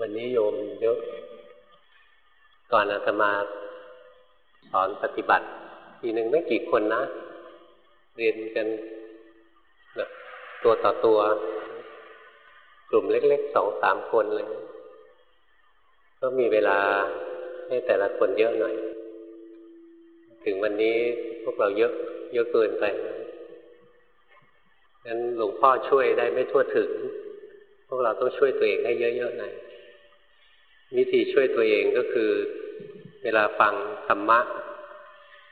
วันนี้โยมเยอะ ก่อนอาตมาสอนปฏิบัติ ทีหนึ่งไม่กี่คนนะ เรียนกันตัวต่อตัว กลุ่มเล็กๆสองสามคนเลย ก็มีเวลาให้แต่ละคนเยอะหน่อย ถึงวันนี้พวกเราเยอะ เยอะเกินไปงั้นหลวงพ่อช่วยได้ไม่ทั่วถึง พวกเราต้องช่วยตัวเองให้เยอะๆหน่อย วิธีช่วยตัวเองก็คือ เวลาฟังธรรมะ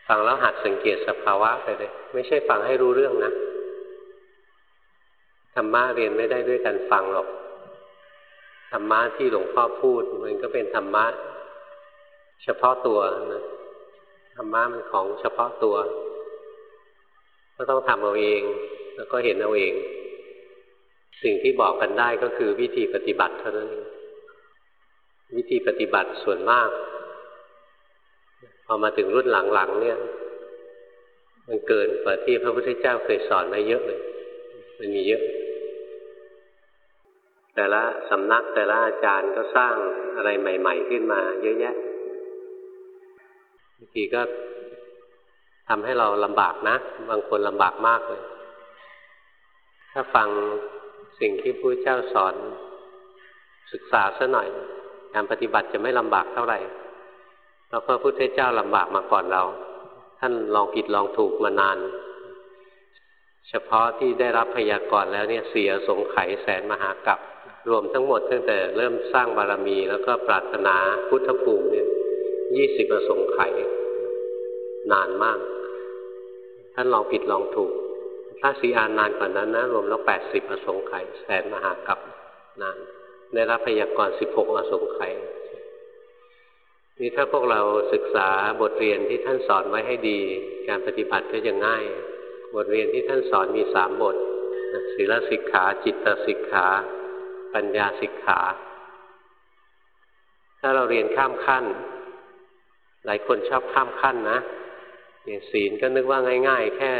ฟังแล้วหัดสังเกตสภาวะไปเลย ไม่ใช่ฟังให้รู้เรื่องนะธรรมะเรียนไม่ได้ด้วยการฟังหรอกธรรมะที่หลวงพ่อพูด มันก็เป็นธรรมะ เฉพาะตัวนะธรรมะมันของเฉพาะตัว ก็ต้องทำเอาเอง แล้วก็เห็นเอาเอง สิ่งที่บอกกันได้ก็คือวิธีปฏิบัติเท่านั้นเอง วิธีปฏิบัติส่วนมาก พอมาถึงรุ่นหลังๆเนี่ย มันเกินกว่าที่พระพุทธเจ้าเคยสอนมาเยอะเลย มันมีเยอะ แต่ละสำนักแต่ละอาจารย์ก็สร้างอะไรใหม่ ๆ ขึ้นมาเยอะแยะบางทีก็ทำให้เราลำบากนะ บางคนลำบากมากเลย ถ้าฟังสิ่งที่พระเจ้าสอนศึกษาซะหน่อย การปฏิบัติจะไม่ลำบากเท่าไหร่แล้วพระพุทธเจ้าลำบากมาก่อนเรา ท่านลองผิดลองถูกมานาน เฉพาะที่ได้รับพยากรณ์แล้วเนี่ยเสียสงไขแสนมหากับรวมทั้งหมดตั้งแต่เริ่มสร้างบารมี แล้วก็ปรารถนาพุทธภูมิเนี่ยยี่สิบสงไขนานมาก ท่านลองผิดลองถูกถ้าสีอานนานกว่านั้นนะรวมแล้วแปดสิบอสงไขยแสนมหากับนาน ได้รับพยากรณ์สิบหกอสงไขยนี่ถ้าพวกเราศึกษาบทเรียนที่ท่านสอนไว้ให้ดี การปฏิบัติก็จะง่าย บทเรียนที่ท่านสอนมีสามบทศีลสิกขา จิตสิกขา ปัญญาสิกขา ถ้าเราเรียนข้ามขั้น หลายคนชอบข้ามขั้นนะอย่างศีลก็นึกว่าง่าย ๆ แค่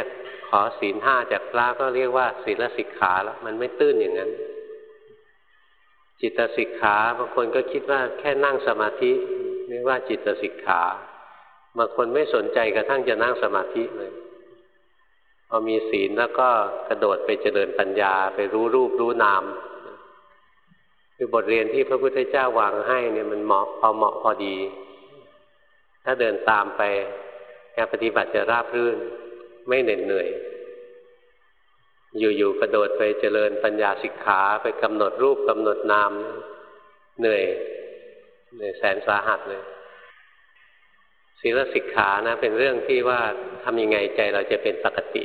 ขอศีลห้าจากพระก็เรียกว่าศีลสิกขาแล้วมันไม่ตื้นอย่างนั้น จิตสิกขาบางคนก็คิดว่าแค่นั่งสมาธิเรียกว่าจิตสิกขาบางคนไม่สนใจกระทั่งจะนั่งสมาธิเลยพอมีศีลแล้วก็กระโดดไปเจริญปัญญาไปรู้รูปรู้นามคือบทเรียนที่พระพุทธเจ้าวางให้เนี่ยมันเหมาะพอเหมาะพอดี ถ้าเดินตามไปการปฏิบัติจะราบรื่น ไม่เหน็ดเหนื่อย อยู่ๆกระโดดไปเจริญปัญญาสิกขาไปกำหนดรูปกำหนดนาม เหนื่อยเหนื่อยแสนสาหัสเลยศีลสิกขานะ เป็นเรื่องที่ว่าทำยังไงใจเราจะเป็นปกติ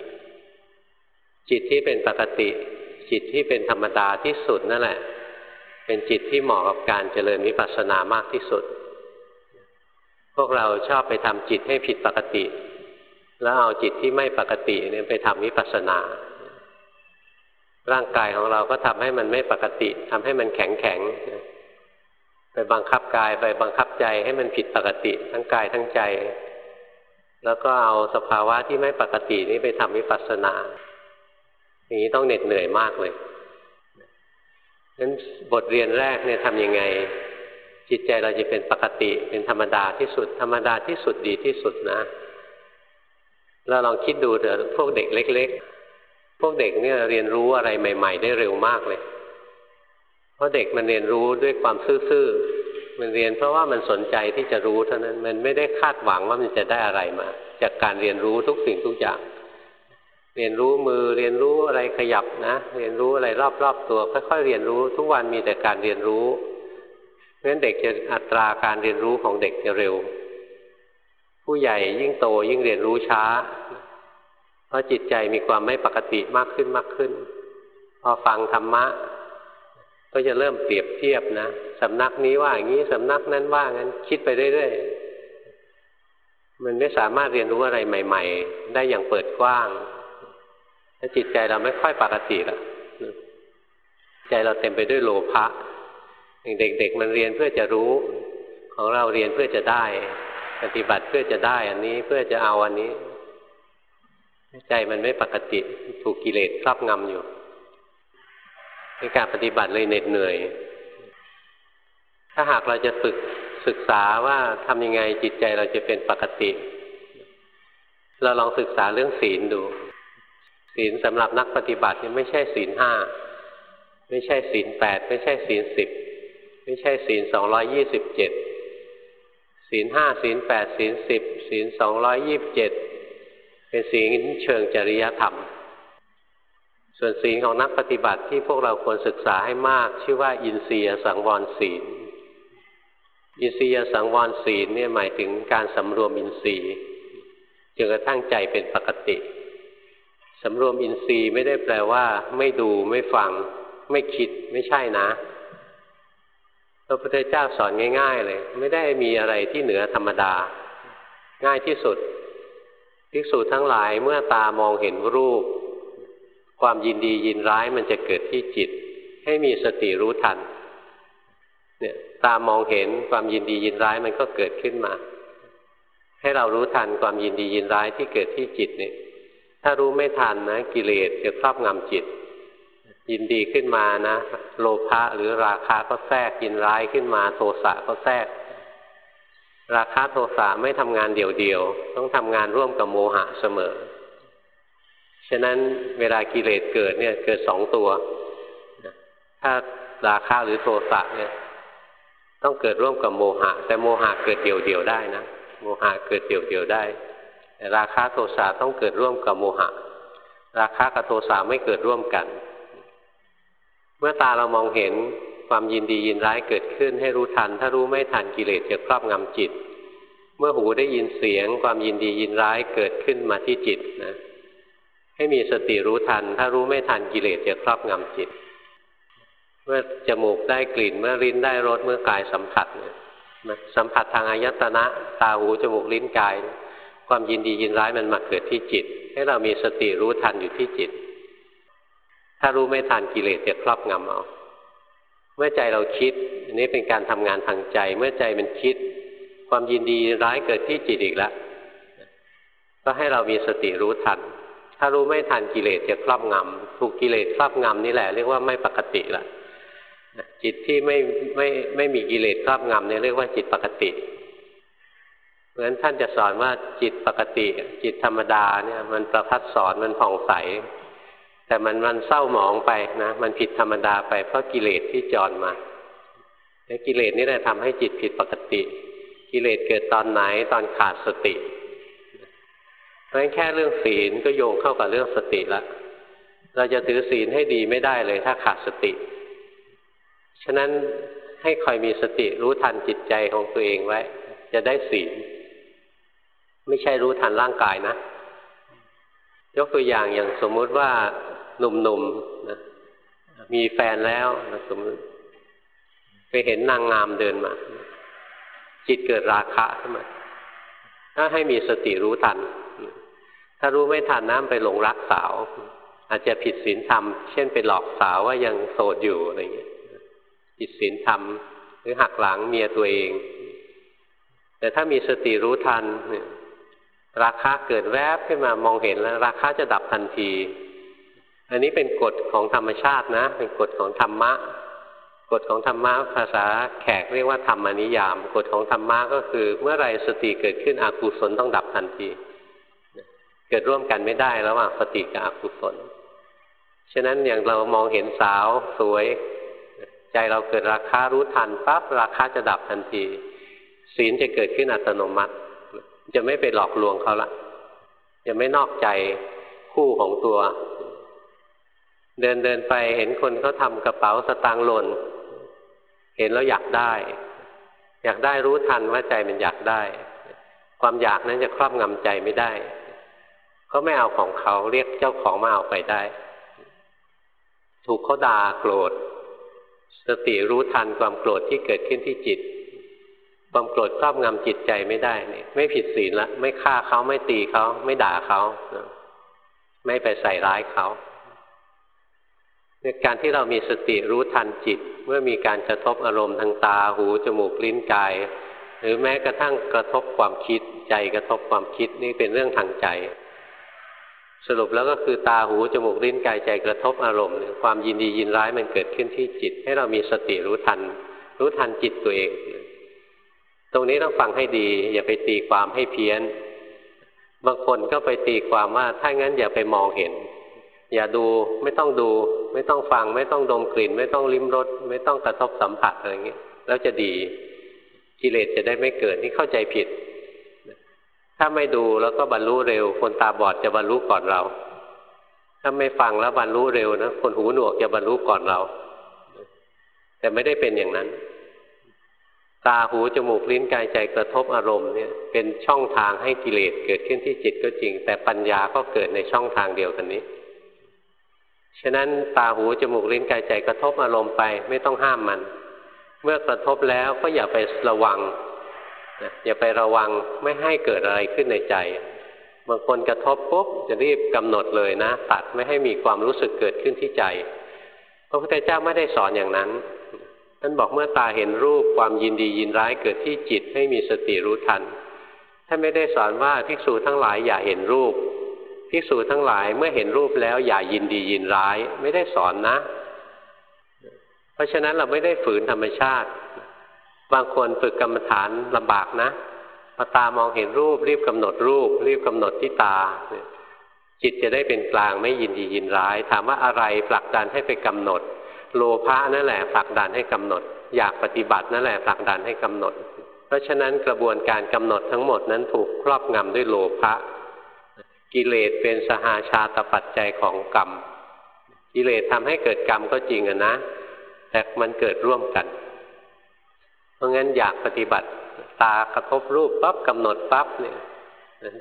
จิตที่เป็นปกติ จิตที่เป็นธรรมดาที่สุดนั่นแหละ เป็นจิตที่เหมาะกับการเจริญวิปัสสนามากที่สุด พวกเราชอบไปทำจิตให้ผิดปกติ แล้วเอาจิตที่ไม่ปกติเนี่ยไปทำวิปัสสนา ร่างกายของเราก็ทำให้มันไม่ปกติทำให้มันแข็งแข็งไปบังคับกายไปบังคับใจให้มันผิดปกติ ทั้งกายทั้งใจ แล้วก็เอาสภาวะที่ไม่ปกตินี้ไปทำวิปัสสนาอย่างนี้ต้องเหน็ดเหนื่อยมากเลยนั้นบทเรียนแรกเนี่ยทำยังไง จิตใจเราจะเป็นปกติเป็นธรรมดาที่สุด ธรรมดาที่สุดดีที่สุดนะ เราลองคิดดูเถอะพวกเด็กเล็ก วกเด็กเนี่ยเรียนรู้อะไรใหม่ ๆ ได้เร็วมากเลย เพราะเด็กมันเรียนรู้ด้วยความซื่อๆมันเรียนเพราะว่ามันสนใจที่จะรู้เท่านั้นมันไม่ได้คาดหวังว่ามันจะได้อะไรมา จากการเรียนรู้ทุกสิ่งทุกอย่าง เรียนรู้มือเรียนรู้อะไรขยับนะ เรียนรู้อะไรรอบๆตัวค่อยๆเรียนรู้ ทุกวันมีแต่การเรียนรู้เพราะฉะนั้นเด็กจะอัตราการเรียนรู้ของเด็กจะเร็ว ผู้ใหญ่ยิ่งโตยิ่งเรียนรู้ช้า ราะจิตใจมีความไม่ปกติมากขึ้นมากขึ้น พอฟังธรรมะ ก็จะเริ่มเปรียบเทียบนะสำนักนี้ว่าอย่างนี้สำนักนั้นว่างั้นคิดไปเรื่อยๆมันไม่สามารถเรียนรู้อะไรใหม่ ๆ ได้อย่างเปิดกว้างถ้าจิตใจเราไม่ค่อยปกติละใจเราเต็มไปด้วยโลภะเด็กๆมันเรียนเพื่อจะรู้ ของเราเรียนเพื่อจะได้ ปฏิบัติเพื่อจะได้อันนี้เพื่อจะเอาอันนี้ ใจมันไม่ปกติถูกกิเลสครอบงำอยู่ในการปฏิบัติเลยเหน็ดเหนื่อย ถ้าหากเราจะฝึกศึกษาว่าทำยังไงจิตใจเราจะเป็นปกติ เราลองศึกษาเรื่องศีลดู ศีลสำหรับนักปฏิบัติไม่ใช่ศีลห้าไม่ใช่ศีลแปดไม่ใช่ศีลสิบไม่ใช่ศีลสองร้อยยี่สิบเจ็ดศีลห้าศีลแปดศีลสิบศีลสองร้อยยี่บเจ็ด เป็นศีลเชิงจริยธรรม ส่วนศีลของนักปฏิบัติที่พวกเราควรศึกษาให้มาก ชื่อว่า อินทรียสังวรศีล อินทรียสังวรศีลเนี่ยหมายถึงการสำรวมอินทรีย์จนกระทั่งใจเป็นปกติสำรวมอินทรีย์ไม่ได้แปลว่า ไม่ดูไม่ฟัง ไม่คิดไม่ใช่นะพระพุทธเจ้าสอนง่าย ๆ เลย ไม่ได้มีอะไรที่เหนือธรรมดา ง่ายที่สุด ภิกษุทั้งหลายเมื่อตามองเห็นรูป ความยินดียินร้ายมันจะเกิดที่จิต ให้มีสติรู้ทัน เนี่ยตามองเห็นความยินดียินร้ายมันก็เกิดขึ้นมา ให้เรารู้ทันความยินดียินร้ายที่เกิดที่จิตเนี่ยถ้ารู้ไม่ทันนะกิเลสจะครอบงำจิต ยินดีขึ้นมานะ โลภะหรือราคะก็แทรกยินร้ายขึ้นมา โทสะก็แทรก ราคะโทสะไม่ทำงานเดี่ยวๆ ต้องทำงานร่วมกับโมหะเสมอ ฉะนั้นเวลากิเลสเกิดเนี่ยเกิดสองตัว ถ้าราคะหรือโทสะเนี่ย ต้องเกิดร่วมกับโมหะ แต่โมหะเกิดเดี่ยวๆได้นะ โมหะเกิดเดี่ยวๆได้ แต่ราคะโทสะต้องเกิดร่วมกับโมหะ ราคะกับโทสะไม่เกิดร่วมกัน เมื่อตาเรามองเห็น ความยินดียินร้ายเกิดขึ้นให้รู้ทัน ถ้ารู้ไม่ทันกิเลสจะครอบงำจิต เมื่อหูได้ยินเสียง ความยินดียินร้ายเกิดขึ้นมาที่จิตนะให้มีสติรู้ทัน ถ้ารู้ไม่ทันกิเลสจะครอบงำจิต เมื่อจมูกได้กลิ่นเมื่อลิ้นได้รสเมื่อกายสัมผัสเนี่ยสัมผัสทางอายตนะตาหูจมูกลิ้นกาย ความยินดียินร้ายมันมาเกิดที่จิต ให้เรามีสติรู้ทันอยู่ที่จิต ถ้ารู้ไม่ทันกิเลสจะครอบงำเอา เมื่อใจเราคิด อันนี้เป็นการทำงานทางใจ เมื่อใจมันคิด ความยินดีร้ายเกิดที่จิตอีกแล้วก็ให้เรามีสติรู้ทัน ถ้ารู้ไม่ทันกิเลสจะครอบงำถูกกิเลสครอบงำนี่แหละ เรียกว่าไม่ปกติละจิตที่ไม่ไม่ไม่มีกิเลสครอบงำเนี่ยเรียกว่าจิตปกติ เพราะฉะนั้นท่านจะสอนว่าจิตปกติ จิตธรรมดาเนี่ย มันประพัดสอนมันผ่องใส แต่มันมันเศร้าหมองไปนะ มันผิดธรรมดาไปเพราะกิเลสที่จอนมาและกิเลสนี่แหละทำให้จิตผิดปกติ กิเลสเกิดตอนไหนตอนขาดสติ เพราะฉะนั้นแค่เรื่องศีลก็โยงเข้ากับเรื่องสติละเราจะถือศีลให้ดีไม่ได้เลยถ้าขาดสติ ฉะนั้นให้คอยมีสติรู้ทันจิตใจของตัวเองไว้ จะได้ศีล ไม่ใช่รู้ทันร่างกายนะ ยกตัวอย่างอย่างสมมุติว่า หนุ่มๆนะมีแฟนแล้วนะสมมติไปเห็นนางงามเดินมา จิตเกิดราคะขึ้นมาถ้าให้มีสติรู้ทัน ถ้ารู้ไม่ทันน้ำไปหลงรักสาว อาจจะผิดศีลธรรม เช่นไปหลอกสาวว่ายังโสดอยู่อะไรอย่างเงี้ยผิดศีลธรรม หรือหักหลังเมียตัวเอง แต่ถ้ามีสติรู้ทัน ราคาเกิดแวบขึ้นมามองเห็นแล้ว ราคาจะดับทันที อันนี้เป็นกฎของธรรมชาตินะ เป็นกฎของธรรมะ กฎของธรรมะภาษาแขกเรียกว่าธรรมนิยาม กฎของธรรมะก็คือ เมื่อไรสติเกิดขึ้นอกุศลต้องดับทันที เกิดร่วมกันไม่ได้ระหว่างสติกับอกุศล ฉะนั้นอย่างเรามองเห็นสาวสวย ใจเราเกิดราคารู้ทันปั๊บราคาจะดับทันที ศีลจะเกิดขึ้นอัตโนมัติ จะไม่ไปหลอกลวงเขาละจะไม่นอกใจคู่ของตัว เดินเดินไปเห็นคนเขาทากระเป๋าสตางค์หล่น เห็นแล้วอยากได้ อยากได้รู้ทันว่าใจมันอยากได้ ความอยากนั้นจะครอบงำใจไม่ได้ก็ไม่เอาของเขาเรียกเจ้าของมาเอาไปได้ ถูกเขาด่าโกรธ สติรู้ทันความโกรธที่เกิดขึ้นที่จิต ความโกรธครอบงำจิตใจไม่ได้นี่ไม่ผิดศีลละ ไม่ฆ่าเขาไม่ตีเขาไม่ด่าเขา ไม่ไปใส่ร้ายเขา การที่เรามีสติรู้ทันจิต เมื่อมีการกระทบอารมณ์ทางตาหูจมูกลิ้นกาย หรือแม้กระทั่งกระทบความคิดใจกระทบความคิดนี่เป็นเรื่องทางใจ สรุปแล้วก็คือตาหูจมูกลิ้นกายใจกระทบอารมณ์ความยินดียินร้ายมันเกิดขึ้นที่จิต ให้เรามีสติรู้ทัน รู้ทันจิตตัวเอง ตรงนี้ต้องฟังให้ดี อย่าไปตีความให้เพี้ยน บางคนก็ไปตีความว่าถ้างั้นอย่าไปมองเห็น อย่าดูไม่ต้องดู ไม่ต้องฟัง ไม่ต้องดมกลิ่น ไม่ต้องลิ้มรสไม่ต้องกระทบสัมผัสอะไรอย่างเงี้ยแล้วจะดีกิเลสจะได้ไม่เกิดนี่เข้าใจผิด ถ้าไม่ดูแล้วก็บรรลุเร็ว คนตาบอดจะบรรลุก่อนเรา ถ้าไม่ฟังแล้วบรรลุเร็วนะคนหูหนวกจะบรรลุก่อนเรา แต่ไม่ได้เป็นอย่างนั้น ตาหูจมูกลิ้นกายใจกระทบอารมณ์เนี่ย เป็นช่องทางให้กิเลสเกิดขึ้นที่จิตก็จริง แต่ปัญญาก็เกิดในช่องทางเดียวกันนี้ ฉะนั้นตาหูจมูกลิ้นกายใจกระทบอารมณ์ไป ไม่ต้องห้ามมัน เมื่อกระทบแล้วก็อย่าไประวังอย่าไประวังไม่ให้เกิดอะไรขึ้นในใจ บางคนกระทบปุ๊บจะรีบกำหนดเลยนะ ตัดไม่ให้มีความรู้สึกเกิดขึ้นที่ใจ พระพุทธเจ้าไม่ได้สอนอย่างนั้นท่านบอกเมื่อตาเห็นรูปความยินดียินร้ายเกิดที่จิตให้มีสติรู้ทันท่านไม่ได้สอนว่าภิกษุทั้งหลายอย่าเห็นรูป ภิกษุทั้งหลายเมื่อเห็นรูปแล้วอย่ายินดียินร้าย ไม่ได้สอนนะ เพราะฉะนั้นเราไม่ได้ฝืนธรรมชาติ บางคนฝึกกรรมฐานลำบากนะพอตามองเห็นรูปรีบกำหนดรูป รีบกำหนดที่ตา จิตจะได้เป็นกลางไม่ยินดียินร้าย ถามว่าอะไรผลักดันให้ไปกำหนด โลภะนั่นแหละผลักดันให้กำหนด อยากปฏิบัตินั่นแหละผลักดันให้กำหนด เพราะฉะนั้นกระบวนการกำหนดทั้งหมดนั้นถูกครอบงำด้วยโลภะ กิเลสเป็นสหาชาตปัจจัยของกรรม กิเลสทำให้เกิดกรรมก็จริงอะนะ แต่มันเกิดร่วมกัน เพราะงั้นอยากปฏิบัติตากระทบรูปปั๊บกำหนดปั๊บเนี่ย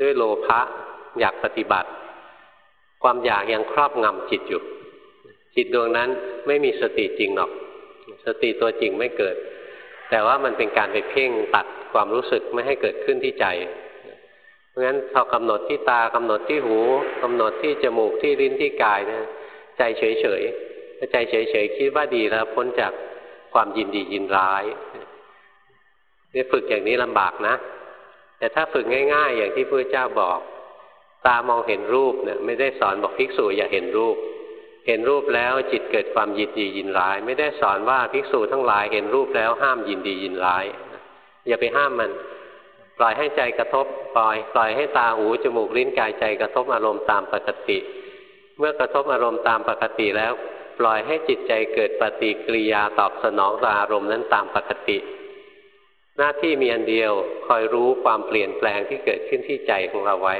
ด้วยโลภะอยากปฏิบัติ ความอยากยังครอบงำจิตอยู่ จิตดวงนั้นไม่มีสติจริงหรอก สติตัวจริงไม่เกิด แต่ว่ามันเป็นการไปเพ่งตัดความรู้สึกไม่ให้เกิดขึ้นที่ใจ เพราะงั้นพอกำหนดที่ตากำหนดที่หูกำหนดที่จมูกที่ลิ้นที่กายเนี่ยใจเฉยใจเฉยๆคิดว่าดีแล้วพ้นจากความยินดียินร้ายเนี่ยฝึกอย่างนี้ลำบากนะ แต่ถ้าฝึกง่าย ๆ อย่างที่พระเจ้าบอก ตามองเห็นรูปเนี่ยไม่ได้สอนบอกภิกษุอย่าเห็นรูป เห็นรูปแล้วจิตเกิดความยินดียินร้าย ไม่ได้สอนว่าภิกษุทั้งหลายเห็นรูปแล้วห้ามยินดียินร้าย อย่าไปห้ามมัน ปล่อยให้ใจกระทบ ปล่อย ปล่อยให้ตาหูจมูกลิ้นกายใจกระทบอารมณ์ตามปกติ เมื่อกระทบอารมณ์ตามปกติแล้ว ปล่อยให้จิตใจเกิดปฏิกิริยาตอบสนองต่ออารมณ์นั้นตามปกติ หน้าที่มีอันเดียวคอยรู้ความเปลี่ยนแปลงที่เกิดขึ้นที่ใจของเราไว้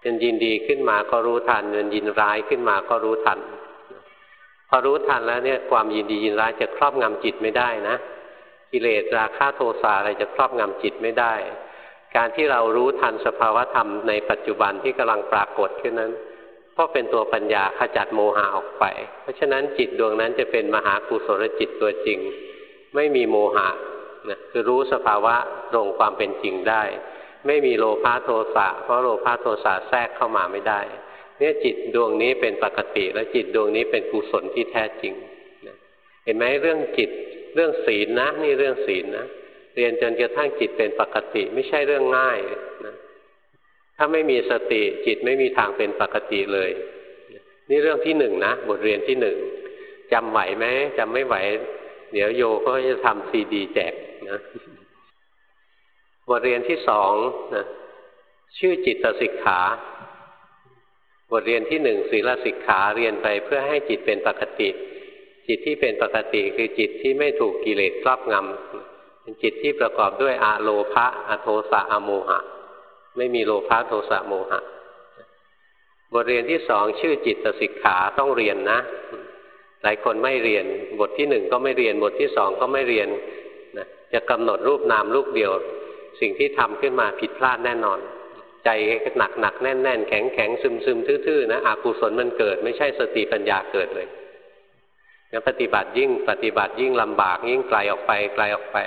เป็นยินดีขึ้นมาก็รู้ทันเป็นยินร้ายขึ้นมาก็รู้ทัน พอรู้ทันแล้วเนี่ยความยินดียินร้ายจะครอบงำจิตไม่ได้นะกิเลสราคะโทสะอะไรจะครอบงำจิตไม่ได้ การที่เรารู้ทันสภาวธรรมในปัจจุบันที่กำลังปรากฏขึ้นนั้น ก็เป็นตัวปัญญาขจัดโมหะออกไป เพราะฉะนั้นจิตดวงนั้นจะเป็นมหากุศลจิตตัวจริง ไม่มีโมหะนะคือรู้สภาวะตรงความเป็นจริงได้ ไม่มีโลภะโทสะเพราะโลภะโทสะแทรกเข้ามาไม่ได้ เนี่ยจิตดวงนี้เป็นปกติ และจิตดวงนี้เป็นกุศลที่แท้จริงเห็นไหมเรื่องจิตเรื่องศีลนะนี่เรื่องศีลนะ เรียนจนกระทั่งจิตเป็นปกติไม่ใช่เรื่องง่ายนะถ้าไม่มีสติจิตไม่มีทางเป็นปกติเลย นี่เรื่องที่หนึ่งนะบทเรียนที่หนึ่งจำไหวไหมจำไม่ไหว เดี๋ยวโยก็จะทำซีดีแจกนะบทเรียนที่สองนะชื่อจิตสิกขาบทเรียนที่หนึ่งศีลสิกขาเรียนไปเพื่อให้จิตเป็นปกติ จิตที่เป็นปกติคือจิตที่ไม่ถูกกิเลสครอบงำ เป็นจิตที่ประกอบด้วยอาโลภะอโทสะอโมหะ ไม่มีโลภะโทสะโมหะ บทเรียนที่สองชื่อจิตสิกขาต้องเรียนนะ หลายคนไม่เรียน บทที่หนึ่งก็ไม่เรียน บทที่สองก็ไม่เรียนนะจะกำหนดรูปนามรูปเดียว สิ่งที่ทำขึ้นมาผิดพลาดแน่นอน ใจหนักหนักแน่นแน่นแข็งแข็งซึมซึมทื่อๆนะอากุศลมันเกิด ไม่ใช่สติปัญญาเกิดเลยงั้นปฏิบัติยิ่งปฏิบัติยิ่งลำบากยิ่งไกลออกไปไกลออกไป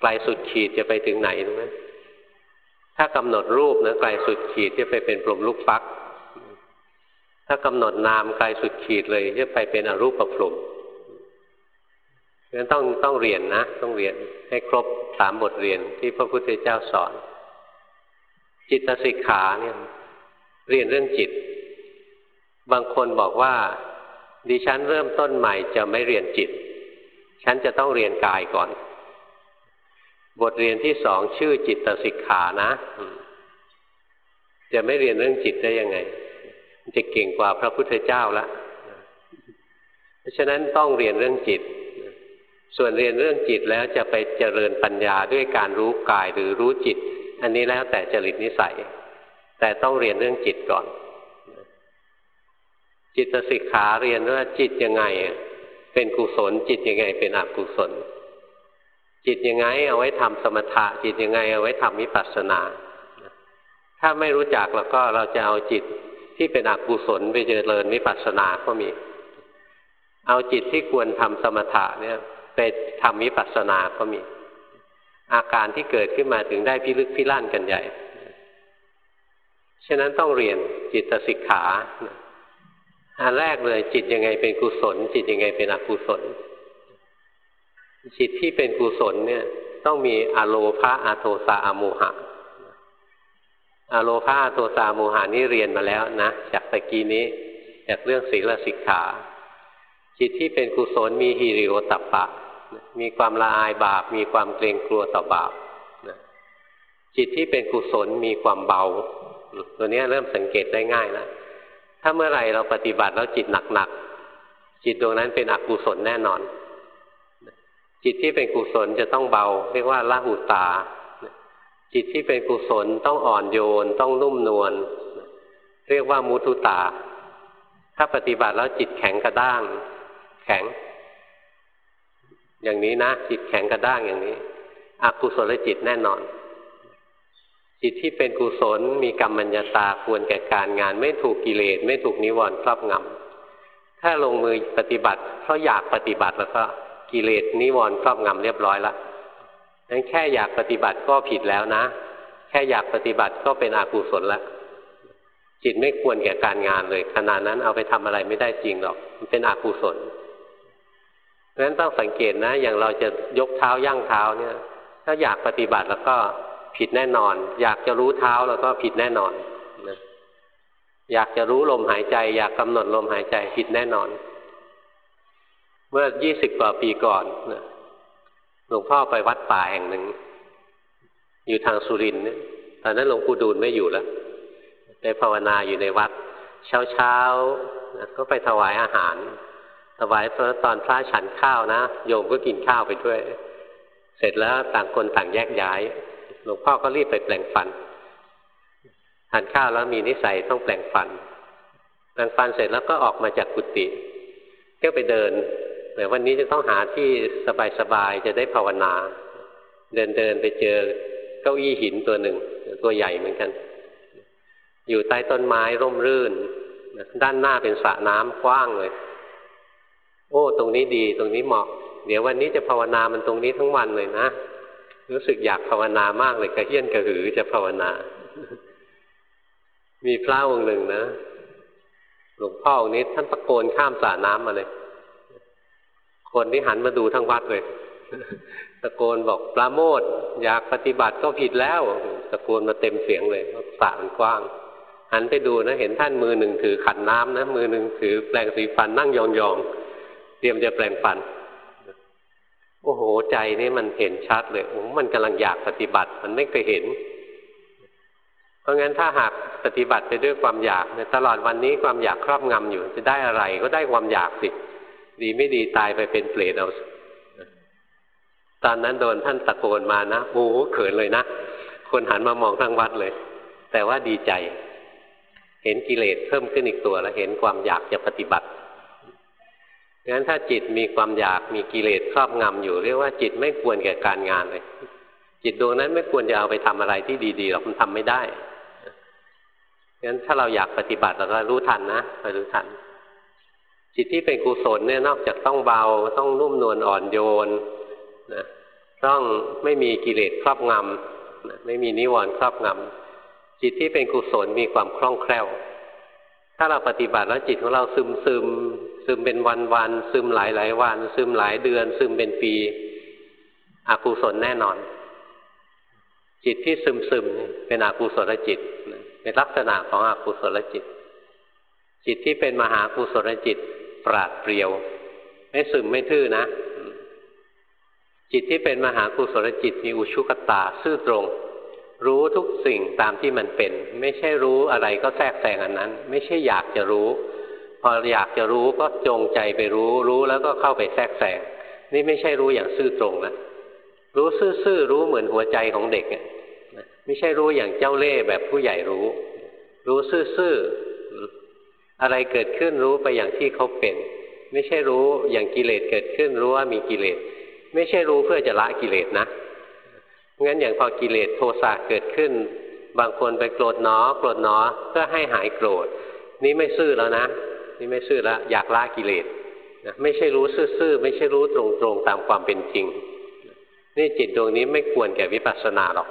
ไกลสุดขีดจะไปถึงไหนรู้ไหมถ้ากำหนดรูปนะไกลสุดขีดจะไปเป็นปลมลูกฟัก ถ้ากำหนดนามไกลสุดขีดเลยจะไปเป็นอรูปประพรมงั้นต้องต้องเรียนนะ ต้องเรียนให้ครบสามบทเรียนที่พระพุทธเจ้าสอน จิตสิกขาเนี่ย เรียนเรื่องจิต บางคนบอกว่า ดิฉันเริ่มต้นใหม่จะไม่เรียนจิต ฉันจะต้องเรียนกายก่อน บทเรียนที่สองชื่อจิตสิกขานะ จะไม่เรียนเรื่องจิตได้ยังไง จะเก่งกว่าพระพุทธเจ้าละเพราะฉะนั้นต้องเรียนเรื่องจิต ส่วนเรียนเรื่องจิตแล้วจะไปเจริญปัญญาด้วยการรู้กายหรือรู้จิต อันนี้แล้วแต่จริตนิสัย แต่ต้องเรียนเรื่องจิตก่อน จิตสิกขาเรียนว่าจิตยังไง เป็นกุศลจิตยังไงเป็นอกุศล จิตยังไงเอาไว้ทำสมถะ จิตยังไงเอาไว้ทำวิปัสสนา ถ้าไม่รู้จักแล้วก็เราจะเอาจิตที่เป็นอกุศลไปเจริญวิปัสสนาก็มี เอาจิตที่ควรทำสมถะเนี่ยไปทำวิปัสสนาก็มี อาการที่เกิดขึ้นมาถึงได้พิลึกพิลั่นกันใหญ่ ฉะนั้นต้องเรียนจิตสิกขาอันแรกเลยจิตยังไงเป็นกุศล จิตยังไงเป็นอกุศล จิตที่เป็นกุศลเนี่ย ต้องมีอโลภะอโทสะอโมหะอโลภาโทสาโมหานี่เรียนมาแล้วนะจากตะกี้นี้จากเรื่องศีลสิกขา จิตที่เป็นกุศลมีฮิริโอตัปปะ มีความละอายบาป มีความเกรงกลัวต่อบาปจิตที่เป็นกุศลมีความเบา ตัวนี้เริ่มสังเกตได้ง่ายแล้วถ้าเมื่อไหร่เราปฏิบัติแล้วจิตหนักๆจิตดวงนั้นเป็นอกุศลแน่นอน จิตที่เป็นกุศลจะต้องเบา เรียกว่าละหูตา จิตที่เป็นกุศลต้องอ่อนโยน ต้องนุ่มนวลเรียกว่ามุทุตา ถ้าปฏิบัติแล้วจิตแข็งกระด้าง แข็ง อย่างนี้นะ จิตแข็งกระด้างอย่างนี้อกุศลจิตแน่นอน จิตที่เป็นกุศลมีกรรมัญญาตาควรแก่การงาน ไม่ถูกกิเลสไม่ถูกนิวรณ์ครอบงำถ้าลงมือปฏิบัติเพราะอยากปฏิบัติแล้วก็ กิเลสนิวรณ์ครอบงำเรียบร้อยแล้วนั้นแค่อยากปฏิบัติก็ผิดแล้วนะ แค่อยากปฏิบัติก็เป็นอกุศลแล้วจิตไม่ควรแก่การงานเลยขนาดนั้นเอาไปทำอะไรไม่ได้จริงหรอก มันเป็นอกุศลเพราะฉะนั้นต้องสังเกตนะ อย่างเราจะยกเท้าย่างเท้าเนี่ย ถ้าอยากปฏิบัติแล้วก็ผิดแน่นอน อยากจะรู้เท้าแล้วก็ผิดแน่นอนนะอยากจะรู้ลมหายใจ อยากกำหนดลมหายใจผิดแน่นอน เมื่อยี่สิบกว่าปีก่อนนะหลวงพ่อไปวัดป่าแห่งหนึ่ง อยู่ทางสุรินทร์เนี่ยตอนนั้นหลวงปู่ดูลไม่อยู่แล้วไปภาวนาอยู่ในวัด เช้าเช้าก็ไปถวายอาหาร ถวายตอนพระฉันข้าวนะ โยมก็กินข้าวไปด้วย เสร็จแล้วต่างคนต่างแยกย้าย หลวงพ่อก็รีบไปแปลงฟันทานข้าวแล้วมีนิสัยต้องแปลงฟัน แปลงฟันเสร็จแล้วก็ออกมาจากกุฏิเที่ยวไปเดิน แต่วันนี้จะต้องหาที่สบายๆจะได้ภาวนา เดินเดินไปเจอเก้าอี้หินตัวหนึ่ง ตัวใหญ่เหมือนกัน อยู่ใต้ต้นไม้ร่มรื่น ด้านหน้าเป็นสระน้ำกว้างเลย โอ้ ตรงนี้ดี ตรงนี้เหมาะ เดี๋ยววันนี้จะภาวนามันตรงนี้ทั้งวันเลยนะ รู้สึกอยากภาวนามากเลยกระเฮี้ยนกระหือจะภาวนา มีพระองค์หนึ่งนะหลวงพ่อองค์นี้ท่านตะโกนข้ามสระน้ำมาเลย คนที่หันมาดูทั้งวัดเลยตะโกนบอกปลาโมดอยากปฏิบัติก็ผิดแล้ว ตะโกนมาเต็มเสียงเลยสระมันกว้าง หันไปดูนะ เห็นท่านมือหนึ่งถือขันน้ำนะ มือหนึ่งถือแปลงสีฟันนั่งยองๆ เตรียมจะแปลงฟัน โอ้โหใจนี่มันเห็นชัดเลยโอ้มันกำลังอยากปฏิบัติ มันไม่เคยเห็น เพราะงั้นถ้าหากปฏิบัติไปด้วยความอยากตลอดวันนี้ความอยากครอบงำอยู่จะได้อะไรก็ได้ความอยากสิ ดีไม่ดีตายไปเป็นเปรตเอาตอนนั้นโดนท่านตะโกนมานะโอ้เขินเลยนะ คนหันมามองทั้งวัดเลย แต่ว่าดีใจ เห็นกิเลสเพิ่มขึ้นอีกตัวแล้วเห็นความอยากจะปฏิบัติงั้นถ้าจิตมีความอยากมีกิเลสครอบงำอยู่ เรียกว่าจิตไม่ควรแก่การงานเลย จิตดวงนั้นไม่ควรจะเอาไปทำอะไรที่ดีๆหรอกมันทำไม่ได้งั้นถ้าเราอยากปฏิบัติเราก็รู้ทันนะไปรู้ทัน จิตที่เป็นกุศลเนี่ยนอกจากต้องเบาต้องนุ่มนวลอ่อนโยนนะต้องไม่มีกิเลสครอบงำนะไม่มีนิวรณ์ครอบงำจิตที่เป็นกุศลมีความคล่องแคล่ว ถ้าเราปฏิบัติแล้วจิตของเราซึมซึมซึมเป็นวันวันซึมหลายหลายวัน ซึมหลายเดือน ซึมเป็นปีอกุศลแน่นอน จิตที่ซึมซึมเป็นอกุศลจิตเป็นลักษณะของอกุศลจิต จิตที่เป็นมหากุศลจิต ปราดเปรียว ไม่ซึมไม่ทื่อนะ จิตที่เป็นมหากุศลจิตมีอุชุกตาซื่อตรง รู้ทุกสิ่งตามที่มันเป็น ไม่ใช่รู้อะไรก็แทรกแซงอันนั้น ไม่ใช่อยากจะรู้ พออยากจะรู้ก็จงใจไปรู้ รู้แล้วก็เข้าไปแทรกแซงนี่ไม่ใช่รู้อย่างซื่อตรงนะรู้ซื่อๆรู้เหมือนหัวใจของเด็กไม่ใช่รู้อย่างเจ้าเล่ห์แบบผู้ใหญ่รู้ รู้ซื่อๆ อะไรเกิดขึ้นรู้ไปอย่างที่เขาเป็น ไม่ใช่รู้อย่างกิเลสเกิดขึ้นรู้ว่ามีกิเลส ไม่ใช่รู้เพื่อจะละกิเลสนะงั้นอย่างพอกิเลสโทสะเกิดขึ้น บางคนไปโกรธหนอโกรธหนอเพื่อให้หายโกรธ นี่ไม่ซื่อแล้วนะ นี่ไม่ซื่อแล้วอยากละกิเลสนะไม่ใช่รู้ซื่อๆไม่ใช่รู้ตรงๆตามความเป็นจริง นี่จิตดวงนี้ไม่ควรแก่วิปัสสนาหรอก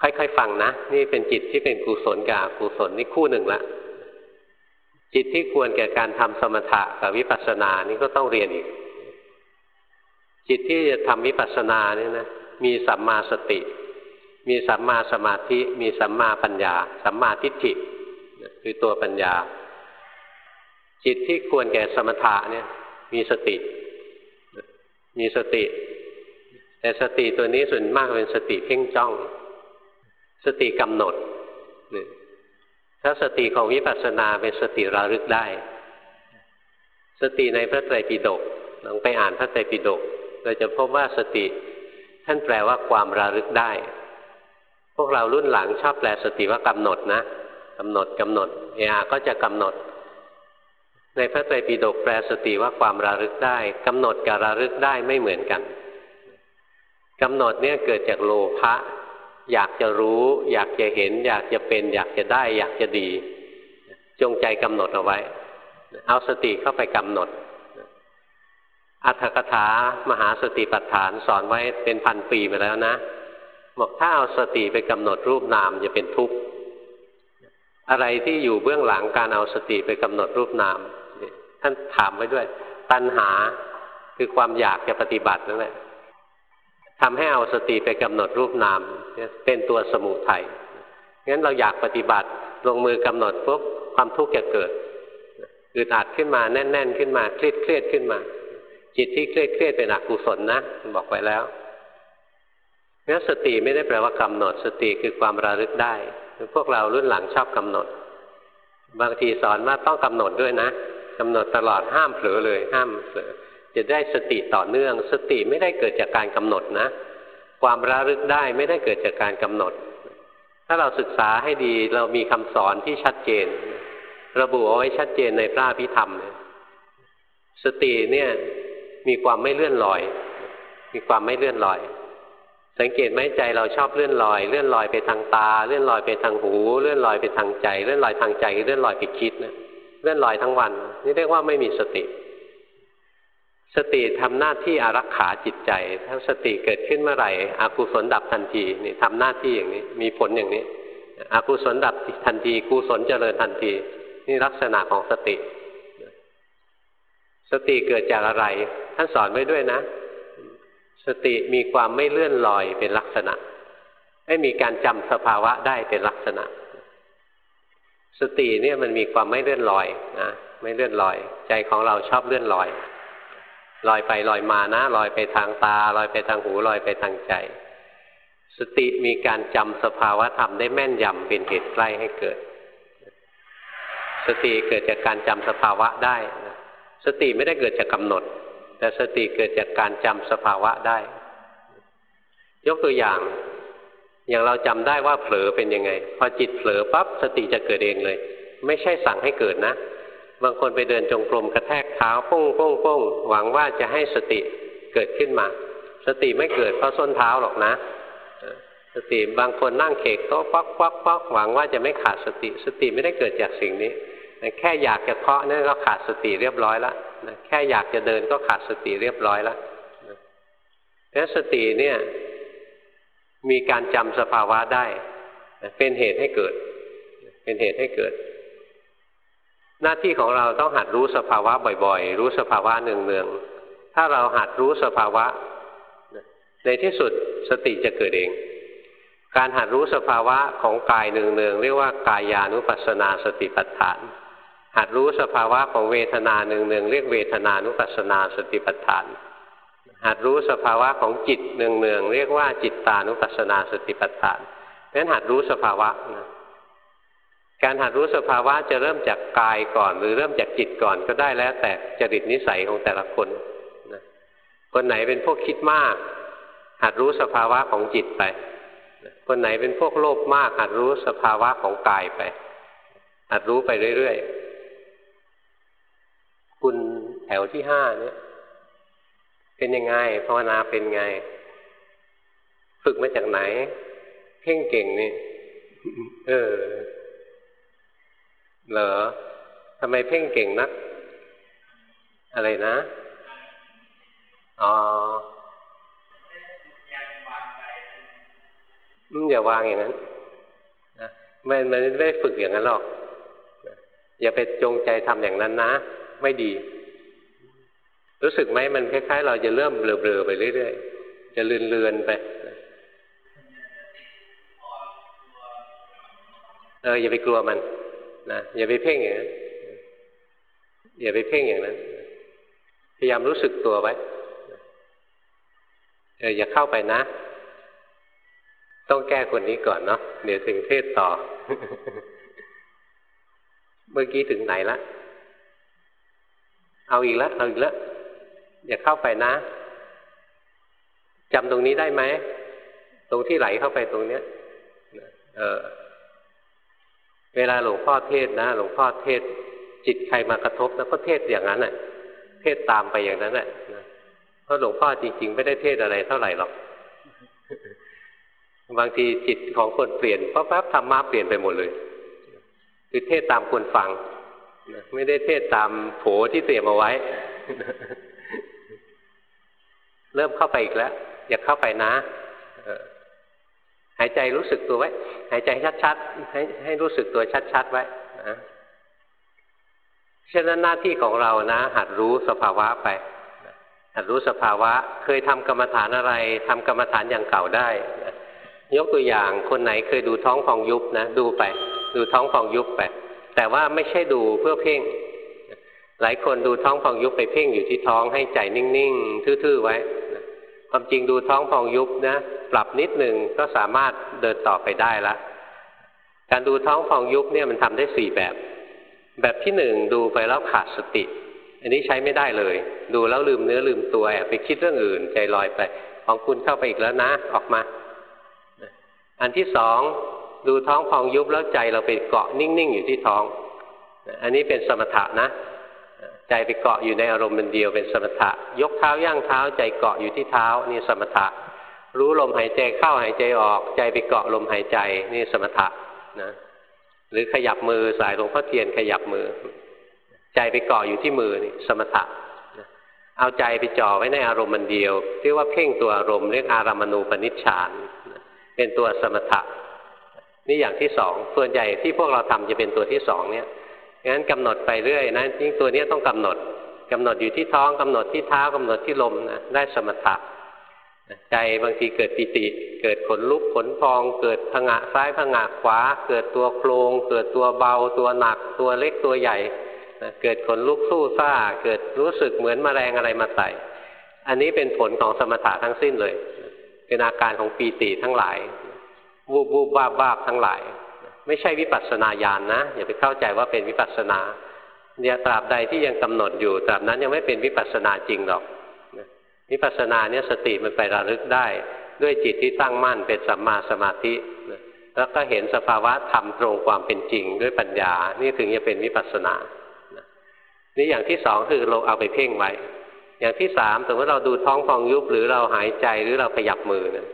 ค่อยๆฟังนะ นี่เป็นจิตที่เป็นกุศลกับอกุศลนี่คู่หนึ่งละจิตที่ควรแก่การทำสมถะกับวิปัสสนานี่ก็ต้องเรียนอีก จิตที่จะทำวิปัสสนาเนี่ยนะมีสัมมาสติ มีสัมมาสมาธิ มีสัมมาปัญญา สัมมาทิฏฐิคือตัวปัญญา จิตที่ควรแก่สมถะเนี่ย มีสติ มีสติ แต่สติตัวนี้ส่วนมากเป็นสติเพ่งจ้อง สติกำหนดถ้าสติของวิปัสสนาเป็นสติระลึกได้ สติในพระไตรปิฎกลองไปอ่านพระไตรปิฎกเราจะพบว่าสติท่านแปลว่าความระลึกได้ พวกเรารุ่นหลังชอบแปลสติว่ากำหนดนะกำหนดกำหนดเออาก็จะกำหนด ในพระไตรปิฎกแปลสติว่าความระลึกได้กำหนดกับระลึกได้ไม่เหมือนกันกำหนดเนี่ยเกิดจากโลภะ อยากจะรู้ อยากจะเห็น อยากจะเป็น อยากจะได้ อยากจะดี จงใจกำหนดเอาไว้ เอาสติเข้าไปกำหนด อัตถกถามหาสติปัฏฐานสอนไว้เป็นพันปีมาแล้วนะบอกถ้าเอาสติไปกำหนดรูปนามจะเป็นทุกข์อะไรที่อยู่เบื้องหลังการเอาสติไปกำหนดรูปนาม ท่านถามไว้ด้วย ตัณหาคือความอยากจะปฏิบัตินั่นแหละ ทำให้เอาสติไปกำหนดรูปนาม เป็นตัวสมุทัยงั้นเราอยากปฏิบัติลงมือกำหนดปุ๊บความทุกข์จะเกิดอึดอัดขึ้นมาแน่น ๆ ขึ้นมาเครียดเครียดขึ้นมา จิตที่เครียดเครียดเป็นอกุศลนะบอกไปแล้วงั้นสติไม่ได้แปลว่ากำหนด สติคือความระลึกได้ พวกเรารุ่นหลังชอบกำหนด บางทีสอนว่าต้องกำหนดด้วยนะกำหนดตลอดห้ามเผลอเลยห้ามเผลอ จะได้สติต่อเนื่อง สติไม่ได้เกิดจากการกำหนดนะ ความระลึกได้ไม่ได้เกิดจากการกำหนด ถ้าเราศึกษาให้ดีเรามีคำสอนที่ชัดเจน ระบุเอาไว้ชัดเจนในพระพิธรรม สติเนี่ยมีความไม่เลื่อนลอย มีความไม่เลื่อนลอย สังเกตไหมใจเราชอบเลื่อนลอย เลื่อนลอยไปทางตา เลื่อนลอยไปทางหู เลื่อนลอยไปทางใจ เลื่อนลอยทางใจ เลื่อนลอยไปคิดนะเลื่อนลอยทั้งวัน นี่เรียกว่าไม่มีสติ สติทำหน้าที่อารักขาจิตใจ ถ้าสติเกิดขึ้นเมื่อไหร่อกุศลดับทันทีนี่ทำหน้าที่อย่างนี้ มีผลอย่างนี้อกุศลดับทันทีกุศลเจริญทันที นี่ลักษณะของสติ สติเกิดจากอะไร ท่านสอนไว้ด้วยนะ สติมีความไม่เลื่อนลอยเป็นลักษณะ ไม่มีการจำสภาวะได้เป็นลักษณะ สติเนี่ยมันมีความไม่เลื่อนลอยนะไม่เลื่อนลอย ใจของเราชอบเลื่อนลอย ลอยไปลอยมานะลอยไปทางตาลอยไปทางหูลอยไปทางใจ สติมีการจำสภาวะธรรมได้แม่นยำเป็นเหตุใกล้ให้เกิด สติเกิดจากการจำสภาวะได้ สติไม่ได้เกิดจากกำหนด แต่สติเกิดจากการจำสภาวะได้ ยกตัวอย่างอย่างเราจำได้ว่าเผลอเป็นยังไง พอจิตเผลอปั๊บสติจะเกิดเองเลย ไม่ใช่สั่งให้เกิดนะ บางคนไปเดินจงกรมกระแทกเท้าป้งป้งป้งหวังว่าจะให้สติเกิดขึ้นมา สติไม่เกิดเพราะส้นเท้าหรอกนะ สติบางคนนั่งเขกโต๊ะป๊อกป๊อกป๊อกหวังว่าจะไม่ขาดสติ สติไม่ได้เกิดจากสิ่งนี้ แค่อยากจะเคาะนั่นก็ขาดสติเรียบร้อยแล้วแค่อยากจะเดินก็ขาดสติเรียบร้อยแล้วแล้วสติเนี่ยมีการจำสภาวะได้ เป็นเหตุให้เกิด เป็นเหตุให้เกิด หน้าที่ของเราต้องหัดรู้สภาวะบ่อยๆ รู้สภาวะเนืองๆ ถ้าเราหัดรู้สภาวะ ในที่สุดสติจะเกิดเอง การหัดรู้สภาวะของกายเนืองๆเรียกว่ากายานุปัสสนาสติปัฏฐาน หัดรู้สภาวะของเวทนาเนืองๆเรียกเวทนานุปัสสนาสติปัฏฐาน หัดรู้สภาวะของจิตเนืองๆเรียกว่าจิตตานุปัสสนาสติปัฏฐานนั้นหัดรู้สภาวะนะ การหัดรู้สภาวะจะเริ่มจากกายก่อน หรือเริ่มจากจิตก่อนก็ได้แล้ว แต่จริตนิสัยของแต่ละคนนะคนไหนเป็นพวกคิดมาก หัดรู้สภาวะของจิตไปคนไหนเป็นพวกโลภมาก หัดรู้สภาวะของกายไป หัดรู้ไปเรื่อยๆคุณแถวที่ห้าเนี่ย เป็นยังไงภาวนาเป็นไง ฝึกมาจากไหน เพ่งเก่งนี่เออ เหรอทำไมเพ่งเก่งนัก อะไรนะ อ๋ออย่าวางอย่างนั้นนะมันมันไม่ได้ฝึกอย่างนั้นหรอก อย่าไปจงใจทำอย่างนั้นนะ ไม่ดี รู้สึกไหมมันคล้ายๆ เราจะเริ่มเบลอๆไปเรื่อยๆ จะเลือนๆไปเอออย่าไปกลัวมัน นะอย่าไปเพ่งอย่างนั้นอย่าไปเพ่งอย่างนั้น พยายามรู้สึกตัวไว้เอออย่าเข้าไปนะ ต้องแก้คนนี้ก่อนเนาะเดี๋ยวถึงเทศต่อ เมื่อกี้ถึงไหนละ เอาอีกแล้วเอาอีกแล้วอย่าเข้าไปนะจำตรงนี้ได้ไหม ตรงที่ไหลเข้าไปตรงเนี้ย เออ เวลาหลวงพ่อเทศนะ หลวงพ่อเทศจิตใครมากระทบแล้วก็เทศอย่างนั้นแหละเทศตามไปอย่างนั้นแหละเพราะหลวงพ่อจริง ๆ ไม่ได้เทศอะไรเท่าไหร่หรอก บางทีจิตของคนเปลี่ยนเพราะแป๊บธรรมะเปลี่ยนไปหมดเลย คือเทศตามคนฟังไม่ได้เทศตามโผที่เตรียมเอาไว้ เริ่มเข้าไปอีกแล้ว อย่าเข้าไปนะ หายใจรู้สึกตัวไว้ หายใจชัดๆให้ให้รู้สึกตัวชัดๆไว้นะฉะนั้นหน้าที่ของเรานะ หัดรู้สภาวะไป หัดรู้สภาวะ เคยทำกรรมฐานอะไรทำกรรมฐานอย่างเก่าได้นะยกตัวอย่างคนไหนเคยดูท้องฟองยุบนะดูไป ดูท้องฟองยุบไป แต่ว่าไม่ใช่ดูเพื่อเพ่ง หลายคนดูท้องฟองยุบไปเพ่งอยู่ที่ท้องให้ใจนิ่งๆ ทื่อๆไว้ ความจริงดูท้องฟองยุบนะ ปรับนิดหนึ่งก็สามารถเดินต่อไปได้ละ การดูท้องฟองยุบเนี่ยมันทำได้สี่แบบ แบบที่หนึ่งดูไปแล้วขาดสติ อันนี้ใช้ไม่ได้เลย ดูแล้วลืมเนื้อลืมตัวแอบไปคิดเรื่องอื่น ใจลอยไป ของคุณเข้าไปอีกแล้วนะ ออกมา อันที่สองดูท้องฟองยุบแล้วใจเราไปเกาะนิ่งๆอยู่ที่ท้อง อันนี้เป็นสมถะนะ ใจไปเกาะอยู่ในอารมณ์เป็นเดียวเป็นสมถะ ยกเท้าย่างเท้าใจเกาะอยู่ที่เท้านี่สมถะ รู้ลมหายใจเข้าหายใจออกใจไปเกาะลมหายใจนี่สมถะนะหรือขยับมือสายหลวงพ่อเทียนขยับมือ ใจไปเกาะอยู่ที่มือนี่สมถะเอาใจไปจ่อไว้ในอารมณ์มันเดียวเรียกว่าเพ่งตัวอารมณ์เรียกอารามณูปนิชฌานเป็นตัวสมถะ นี่อย่างที่สองส่วนใหญ่ที่พวกเราทำจะเป็นตัวที่สองเนี่ยงั้นกำหนดไปเรื่อยนะยิ่งตัวนี้ต้องกำหนดกำหนดอยู่ที่ท้องกำหนดที่เท้ากำหนดที่ลมนะได้สมถะ ใจบางทีเกิดปิติ เกิดขนลุกขนพอง เกิดผงะซ้ายผงะขวา เกิดตัวโครง เกิดตัวเบา ตัวหนัก ตัวเล็กตัวใหญ่เกิดขนลุกสู้ซ่า เกิดรู้สึกเหมือนมแมลงอะไรมาใส่ อันนี้เป็นผลของสมถะทั้งสิ้นเลย เป็นอาการของปีติทั้งหลาย วูบวูบวาบวาทั้งหลาย ไม่ใช่วิปัสสนาญาณนนะอย่าไปเข้าใจว่าเป็นวิปัสสนาเนี่ยตราบใดที่ยังกำหนดอยู่ตราบนั้นยังไม่เป็นวิปัสสนาจริงหรอก วิปัสสนาเนี่ยสติมันไประลึกได้ ด้วยจิตที่ตั้งมั่นเป็นสัมมาสมาธิ แล้วก็เห็นสภาวะธรรมตรงความเป็นจริงด้วยปัญญา นี่ถึงจะเป็นวิปัสสนานี่อย่างที่สองคือเราเอาไปเพ่งไว้ อย่างที่สามสมมติเราดูท้องฟองยุบหรือเราหายใจหรือเราขยับมือนะ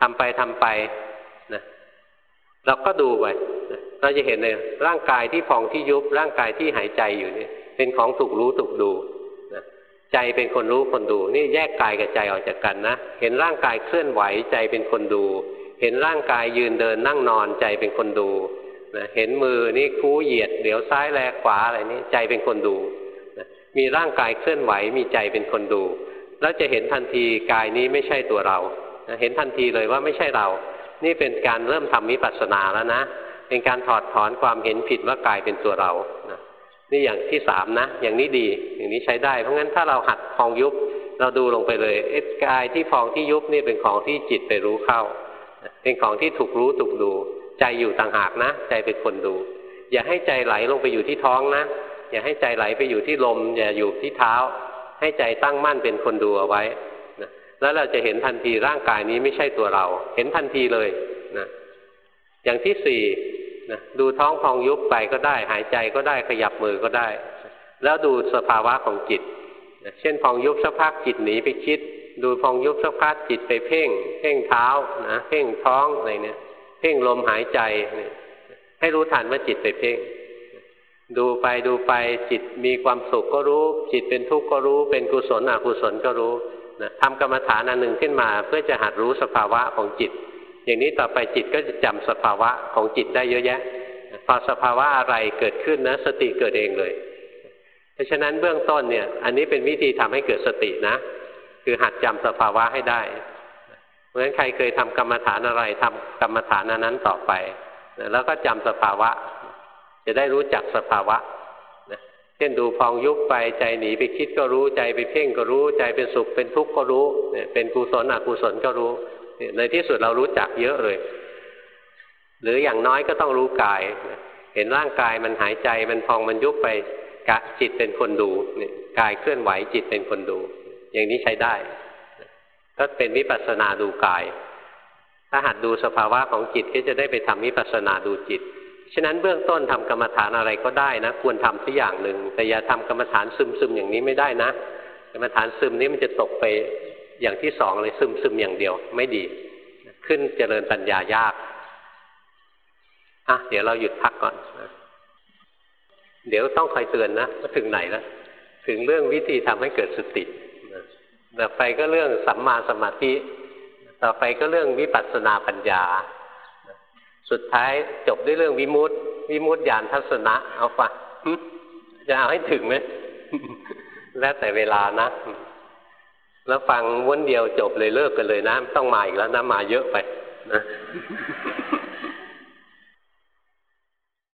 ทำไปทำไปนะเราก็ดูไปเราจะเห็นเลยร่างกายที่พองที่ยุบร่างกายที่หายใจอยู่นี่เป็นของถูกรู้ถูกดู ใจเป็นคนรู้คนดู นี่แยกกายกับใจออกจากกันนะ เห็นร่างกายเคลื่อนไหวใจเป็นคนดู เห็นร่างกายยืนเดินนั่งนอนใจเป็นคนดูนะเห็นมือนี่คูเหยียดเดี๋ยวซ้ายแลขวาอะไรนี่ใจเป็นคนดูนะมีร่างกายเคลื่อนไหวมีใจเป็นคนดู แล้วจะเห็นทันทีกายนี้ไม่ใช่ตัวเรานะเห็นทันทีเลยว่าไม่ใช่เรา นี่เป็นการเริ่มทำมิปัสสนาแล้วนะ เป็นการถอดถอนความเห็นผิดว่ากายเป็นตัวเรานะ นี่อย่างที่สามนะ อย่างนี้ดี อย่างนี้ใช้ได้ เพราะงั้นถ้าเราหัดพองยุบ เราดูลงไปเลยเอ๊ะกายที่พองที่ยุบนี่เป็นของที่จิตไปรู้เข้า เป็นของที่ถูกรู้ถูกดู ใจอยู่ต่างหากนะ ใจเป็นคนดู อย่าให้ใจไหลลงไปอยู่ที่ท้องนะ อย่าให้ใจไหลไปอยู่ที่ลม อย่าอยู่ที่เท้า ให้ใจตั้งมั่นเป็นคนดูเอาไว้นะแล้วเราจะเห็นทันทีร่างกายนี้ไม่ใช่ตัวเรา เห็นทันทีเลยนะอย่างที่สี่ นะดูท้องพองยุบไปก็ได้ หายใจก็ได้ขยับมือก็ได้ แล้วดูสภาวะของจิตเช่นพองยุบสักพักจิตหนีไปคิด ดูพองยุบสักพักจิตไปเพ่ง เพ่งเท้านะเพ่งท้องอะไรเนี่ย เพ่งลมหายใจเนี่ยให้รู้ทันว่าจิตไปเพ่ง ดูไปดูไปจิตมีความสุขก็รู้ จิตเป็นทุกข์ก็รู้ เป็นกุศลอกุศลก็รู้นะทำกรรมฐานอันหนึ่งขึ้นมา เพื่อจะหัดรู้สภาวะของจิต อย่างนี้ต่อไปจิตก็จะจำสภาวะของจิตได้เยอะแยะ พอสภาวะอะไรเกิดขึ้นนะ สติเกิดเองเลย เพราะฉะนั้นเบื้องต้นเนี่ย อันนี้เป็นวิธีทำให้เกิดสตินะ คือหัดจำสภาวะให้ได้ เพราะฉะนั้นใครเคยทำกรรมฐานอะไรทำกรรมฐานนั้นต่อไปแล้วก็จำสภาวะ จะได้รู้จักสภาวะเช่นดูพองยุบไปใจหนีไปคิดก็รู้ใจไปเพ่งก็รู้ใจเป็นสุขเป็นทุกข์ก็รู้เป็นกุศลอกุศลก็รู้ ในที่สุดเรารู้จักเยอะเลย หรืออย่างน้อยก็ต้องรู้กาย เห็นร่างกายมันหายใจมันพองมันยุบไปกะจิตเป็นคนดูเนี่ยกายเคลื่อนไหวจิตเป็นคนดู อย่างนี้ใช้ได้ ก็เป็นวิปัสสนาดูกาย ถ้าหัดดูสภาวะของจิตก็จะได้ไปทำวิปัสสนาดูจิตฉะนั้นเบื้องต้นทำกรรมฐานอะไรก็ได้นะ ควรทำสักอย่างหนึ่งแต่อย่าทำกรรมฐานซึมซึมอย่างนี้ไม่ได้นะกรรมฐานซึมนี้มันจะตกไป อย่างที่สองเลยซึมซึมอย่างเดียว ไม่ดี ขึ้นเจริญปัญญายากอะเดี๋ยวเราหยุดพักก่อนเดี๋ยวต้องคอยเตือนนะว่าถึงไหนแล้วถึงเรื่องวิธีทำให้เกิดสติต่อไปก็เรื่องสัมมาสมาธิ ต่อไปก็เรื่องวิปัสสนาปัญญา สุดท้ายจบด้วยเรื่องวิมุตติวิมุตติญาณทัศนะ เอาปะจะเอาให้ถึงไหมแล้วแต่เวลานะ แล้วฟังวนเดียวจบเลยเลิกกันเลยนะต้องมาอีกแล้วนะมาเยอะไปนะ